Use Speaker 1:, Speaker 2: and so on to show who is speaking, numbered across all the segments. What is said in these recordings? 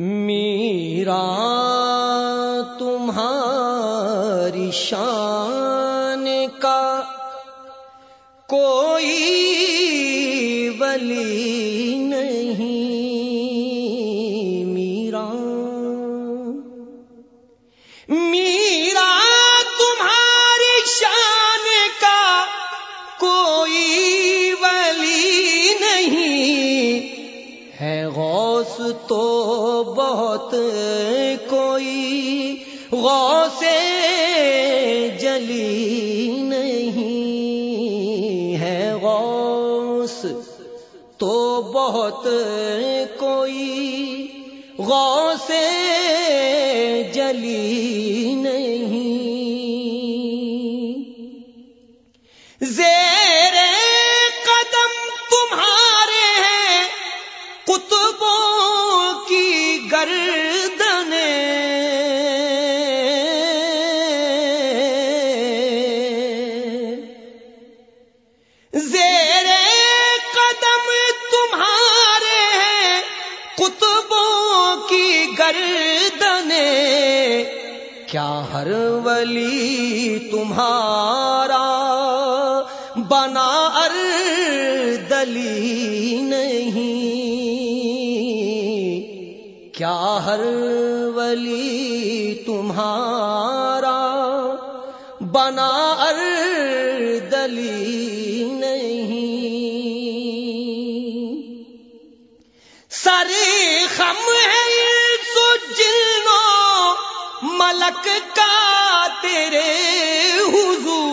Speaker 1: میرا تمہاری شان کا کوئی ولی نہیں غوث تو بہت کوئی غوث جلی نہیں ہے۔ غوث تو بہت کوئی غوث جلی کی گردن کیا ہر ولی تمہارا بنا ار دلی نہیں؟ کیا ہر ولی تمہارا بنا ار دلی نہیں؟ سر خم ہے ملک کا تیرے حضور۔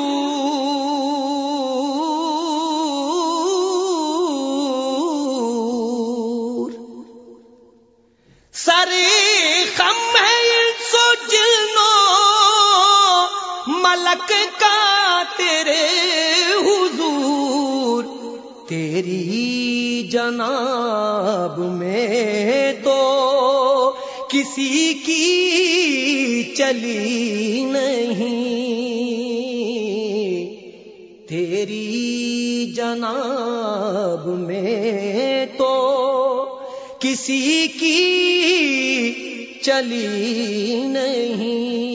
Speaker 1: سر خم ہے سو جنو، ملک کا تیرے حضور۔ تیری جناب میں تو کسی کی چلی نہیں۔ تیری جناب میں تو کسی کی چلی نہیں۔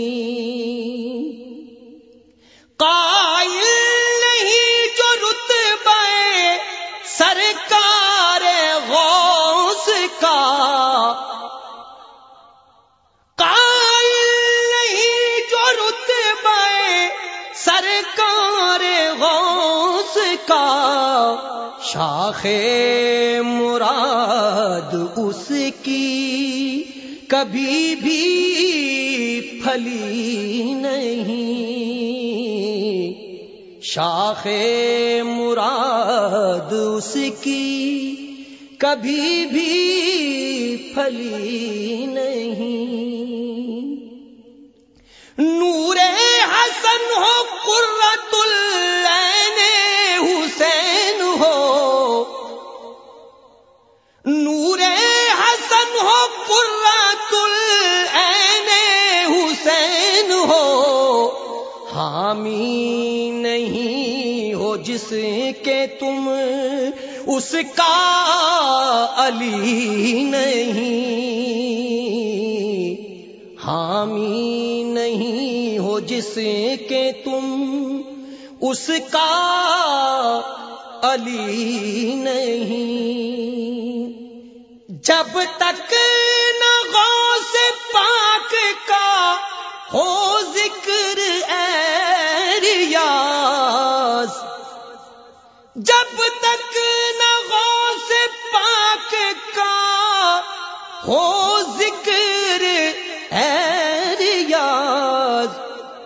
Speaker 1: کا شاخ مراد اس کی کبھی بھی پھلی نہیں۔ شاخ مراد اس کی کبھی بھی پھلی نہیں۔ نور حسن ہو قرۃ جس کے تم اس کا علی نہیں، حامی نہیں ہو جس کے تم اس کا علی نہیں۔ جب تک نہ ہو ذکر اے ریاض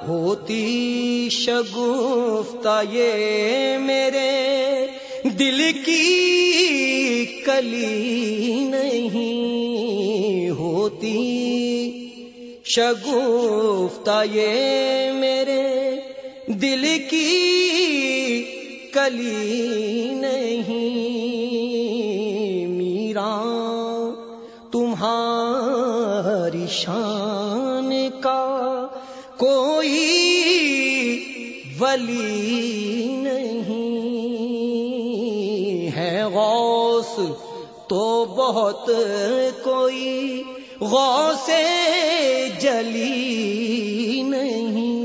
Speaker 1: ہوتی شگفتہ یہ میرے دل کی کلی نہیں ہوتی۔ شگفتہ یہ میرے دل کی کلی نہیں شان کا کوئی ولی نہیں ہے۔ غوث تو بہت کوئی غوث جلی نہیں۔